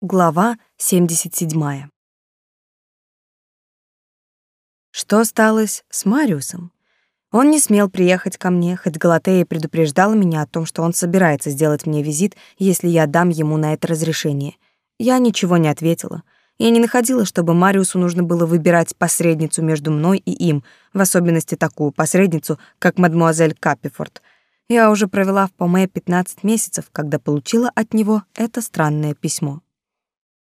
Глава 77. Что сталось с Мариусом? Он не смел приехать ко мне, хоть Галатея предупреждала меня о том, что он собирается сделать мне визит, если я дам ему на это разрешение. Я ничего не ответила. Я не находила, чтобы Мариусу нужно было выбирать посредницу между мной и им, в особенности такую посредницу, как мадмуазель Каппифорд. Я уже провела в Поме 15 месяцев, когда получила от него это странное письмо.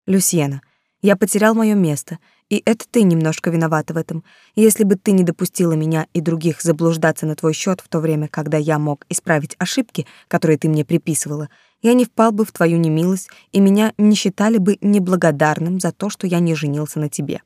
Люсьена, я потерял мое место, и это ты немножко виновата в этом. Если бы ты не допустила меня и других заблуждаться на твой счет в то время, когда я мог исправить ошибки, которые ты мне приписывала, я не впал бы в твою немилость, и меня не считали бы неблагодарным за то, что я не женился на тебе.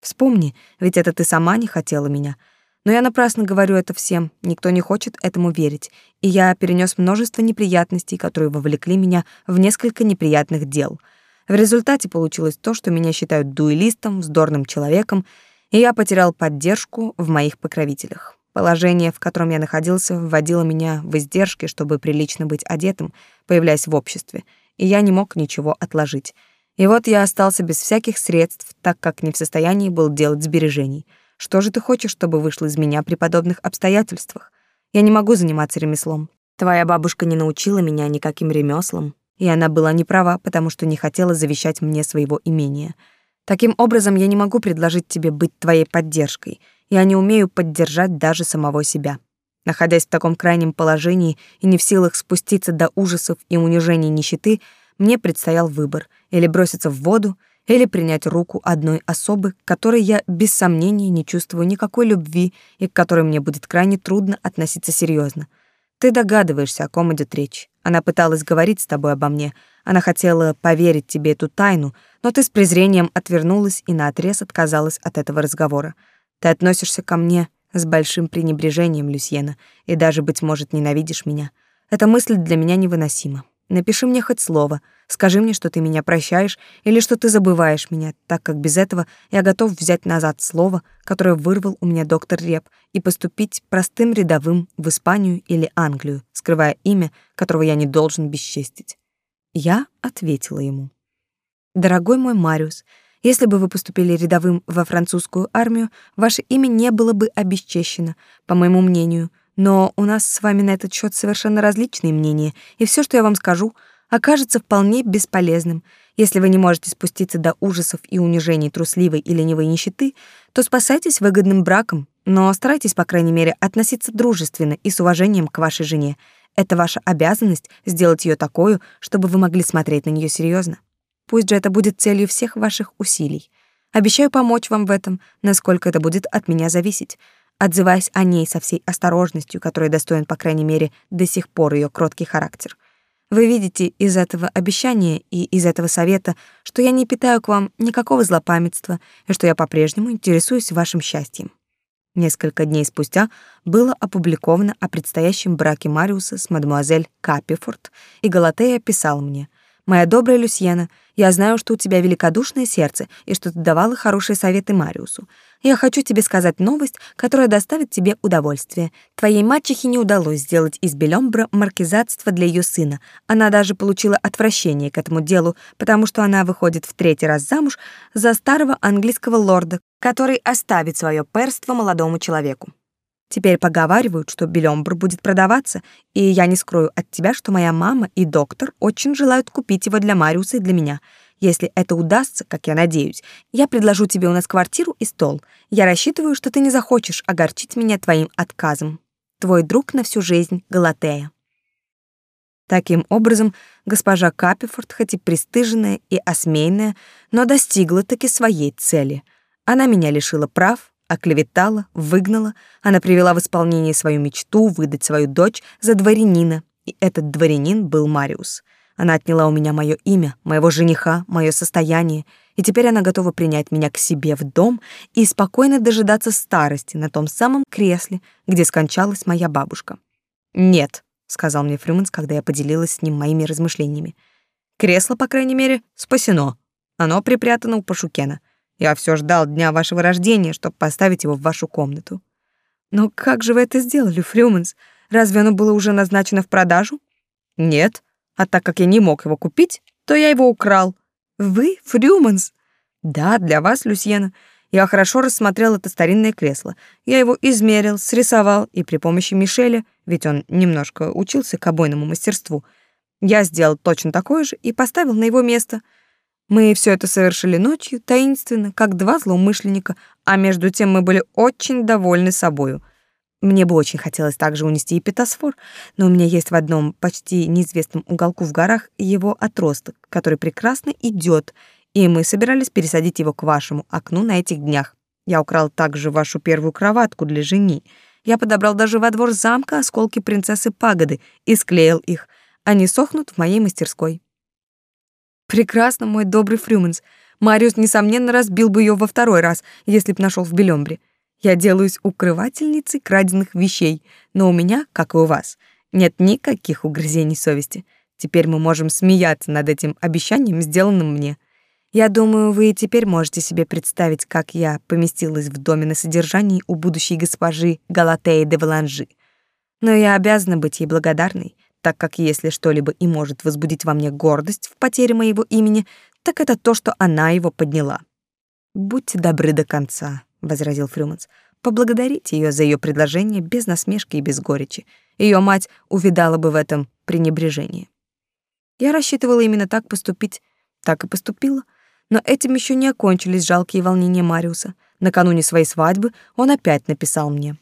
Вспомни, ведь это ты сама не хотела меня. Но я напрасно говорю это всем, никто не хочет этому верить, и я перенес множество неприятностей, которые вовлекли меня в несколько неприятных дел — в результате получилось то, что меня считают дуэлистом, вздорным человеком, и я потерял поддержку в моих покровителях. Положение, в котором я находился, вводило меня в издержки, чтобы прилично быть одетым, появляясь в обществе, и я не мог ничего отложить. И вот я остался без всяких средств, так как не в состоянии был делать сбережений. Что же ты хочешь, чтобы вышло из меня при подобных обстоятельствах? Я не могу заниматься ремеслом. Твоя бабушка не научила меня никаким ремеслам, и она была не права, потому что не хотела завещать мне своего имения. Таким образом, я не могу предложить тебе быть твоей поддержкой. Я не умею поддержать даже самого себя. Находясь в таком крайнем положении и не в силах спуститься до ужасов и унижений нищеты, мне предстоял выбор: или броситься в воду, или принять руку одной особы, которой я без сомнения не чувствую никакой любви и к которой мне будет крайне трудно относиться серьезно. Ты догадываешься, о ком идет речь. Она пыталась говорить с тобой обо мне. Она хотела поверить тебе эту тайну, но ты с презрением отвернулась и наотрез отказалась от этого разговора. Ты относишься ко мне с большим пренебрежением, Люсьена, и даже, быть может, ненавидишь меня. Эта мысль для меня невыносима. Напиши мне хоть слово, скажи мне, что ты меня прощаешь или что ты забываешь меня, так как без этого я готов взять назад слово, которое вырвал у меня доктор Реп, и поступить простым рядовым в Испанию или Англию, скрывая имя, которого я не должен бесчестить. Я ответила ему. «Дорогой мой Мариус, если бы вы поступили рядовым во французскую армию, ваше имя не было бы обесчещено, по моему мнению, но у нас с вами на этот счет совершенно различные мнения, и все, что я вам скажу, окажется вполне бесполезным. Если вы не можете спуститься до ужасов и унижений трусливой и ленивой нищеты, то спасайтесь выгодным браком, но старайтесь, по крайней мере, относиться дружественно и с уважением к вашей жене. Это ваша обязанность сделать ее такой, чтобы вы могли смотреть на нее серьезно. Пусть же это будет целью всех ваших усилий. Обещаю помочь вам в этом, насколько это будет от меня зависеть отзываясь о ней со всей осторожностью, которой достоин, по крайней мере, до сих пор ее кроткий характер. Вы видите из этого обещания и из этого совета, что я не питаю к вам никакого злопамятства и что я по-прежнему интересуюсь вашим счастьем. Несколько дней спустя было опубликовано о предстоящем браке Мариуса с мадемуазель Капифорд, и Галатея писал мне: "Моя добрая Люсьена, я знаю, что у тебя великодушное сердце и что ты давала хорошие советы Мариусу. Я хочу тебе сказать новость, которая доставит тебе удовольствие. Твоей мачехе не удалось сделать из Белёмбра маркизатство для ее сына. Она даже получила отвращение к этому делу, потому что она выходит в третий раз замуж за старого английского лорда, который оставит свое перство молодому человеку. Теперь поговаривают, что Белёмбр будет продаваться, и я не скрою от тебя, что моя мама и доктор очень желают купить его для Мариуса и для меня — если это удастся, как я надеюсь, я предложу тебе у нас квартиру и стол. Я рассчитываю, что ты не захочешь огорчить меня твоим отказом. Твой друг на всю жизнь, Галатея. Таким образом, госпожа Капифорд, хоть и пристыженная и осмеянная, но достигла таки своей цели. Она меня лишила прав, оклеветала, выгнала, она привела в исполнение свою мечту выдать свою дочь за дворянина, и этот дворянин был Мариус — она отняла у меня мое имя, моего жениха, мое состояние, и теперь она готова принять меня к себе в дом и спокойно дожидаться старости на том самом кресле, где скончалась моя бабушка. «Нет», — сказал мне Фрюманс, когда я поделилась с ним моими размышлениями. «Кресло, по крайней мере, спасено. Оно припрятано у Пашукена. Я все ждал дня вашего рождения, чтобы поставить его в вашу комнату». «Но как же вы это сделали, Фрюманс? Разве оно было уже назначено в продажу?» «Нет», а так как я не мог его купить, то я его украл. Вы, Фрюманс? Да, для вас, Люсьена. Я хорошо рассмотрел это старинное кресло. Я его измерил, срисовал, и при помощи Мишеля, ведь он немножко учился к обойному мастерству, я сделал точно такое же и поставил на его место. Мы все это совершили ночью, таинственно, как два злоумышленника, а между тем мы были очень довольны собою. Мне бы очень хотелось также унести и питосфор, но у меня есть в одном почти неизвестном уголку в горах его отросток, который прекрасно идет, и мы собирались пересадить его к вашему окну на этих днях. Я украл также вашу первую кроватку для жени. Я подобрал даже во двор замка осколки принцессы Пагоды и склеил их. Они сохнут в моей мастерской. Прекрасно, мой добрый Фрюманс. Мариус, несомненно, разбил бы ее во второй раз, если б нашел в Белембре. Я делаюсь укрывательницей краденных вещей, но у меня, как и у вас, нет никаких угрызений совести. Теперь мы можем смеяться над этим обещанием, сделанным мне. Я думаю, вы и теперь можете себе представить, как я поместилась в доме на содержании у будущей госпожи Галатеи де Валанжи. Но я обязана быть ей благодарной, так как если что-либо и может возбудить во мне гордость в потере моего имени, так это то, что она его подняла. Будьте добры до конца возразил Фрюманс. Поблагодарите ее за ее предложение без насмешки и без горечи. Ее мать увидала бы в этом пренебрежение. Я рассчитывала именно так поступить, так и поступила. Но этим еще не окончились жалкие волнения Мариуса. Накануне своей свадьбы он опять написал мне.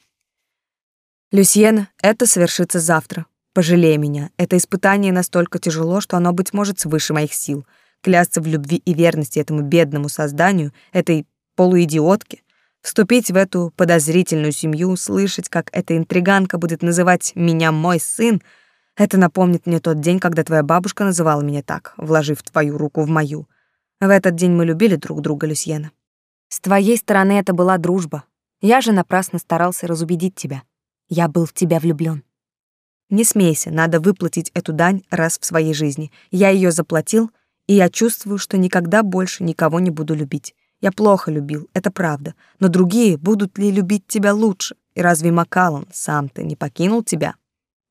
«Люсьена, это совершится завтра. Пожалей меня. Это испытание настолько тяжело, что оно, быть может, свыше моих сил. Клясться в любви и верности этому бедному созданию, этой полуидиотке, Вступить в эту подозрительную семью, слышать, как эта интриганка будет называть меня мой сын, это напомнит мне тот день, когда твоя бабушка называла меня так, вложив твою руку в мою. В этот день мы любили друг друга, Люсьена. С твоей стороны это была дружба. Я же напрасно старался разубедить тебя. Я был в тебя влюблён. Не смейся, надо выплатить эту дань раз в своей жизни. Я её заплатил, и я чувствую, что никогда больше никого не буду любить. Я плохо любил, это правда, но другие будут ли любить тебя лучше? И разве Макалон сам-то не покинул тебя?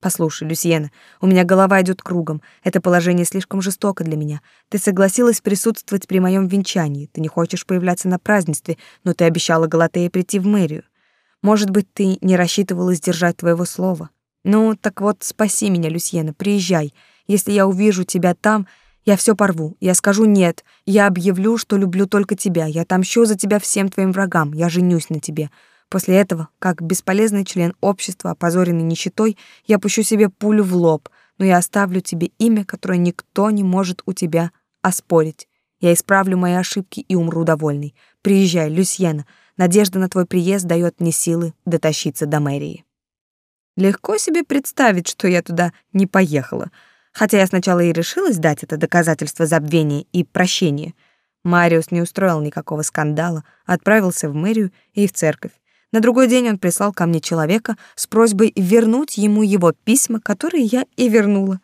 Послушай, Люсьена, у меня голова идет кругом. Это положение слишком жестоко для меня. Ты согласилась присутствовать при моем венчании. Ты не хочешь появляться на празднестве, но ты обещала Галатее прийти в мэрию. Может быть, ты не рассчитывала сдержать твоего слова. Ну, так вот, спаси меня, Люсьена, приезжай. Если я увижу тебя там, я все порву. Я скажу «нет». Я объявлю, что люблю только тебя. Я отомщу за тебя всем твоим врагам. Я женюсь на тебе. После этого, как бесполезный член общества, опозоренный нищетой, я пущу себе пулю в лоб, но я оставлю тебе имя, которое никто не может у тебя оспорить. Я исправлю мои ошибки и умру довольный. Приезжай, Люсьена. Надежда на твой приезд дает мне силы дотащиться до мэрии. Легко себе представить, что я туда не поехала — Хотя я сначала и решилась дать это доказательство забвения и прощения. Мариус не устроил никакого скандала, отправился в мэрию и в церковь. На другой день он прислал ко мне человека с просьбой вернуть ему его письма, которые я и вернула.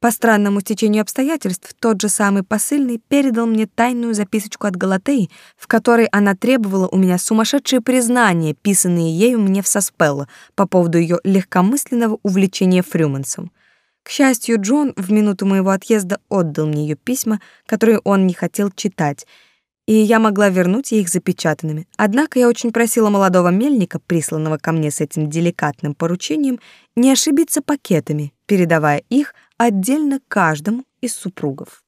По странному стечению обстоятельств, тот же самый посыльный передал мне тайную записочку от Галатеи, в которой она требовала у меня сумасшедшие признания, писанные ею мне в Саспелло по поводу ее легкомысленного увлечения Фрюмансом. К счастью, Джон в минуту моего отъезда отдал мне ее письма, которые он не хотел читать, и я могла вернуть их запечатанными. Однако я очень просила молодого мельника, присланного ко мне с этим деликатным поручением, не ошибиться пакетами, передавая их отдельно каждому из супругов.